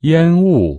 烟雾。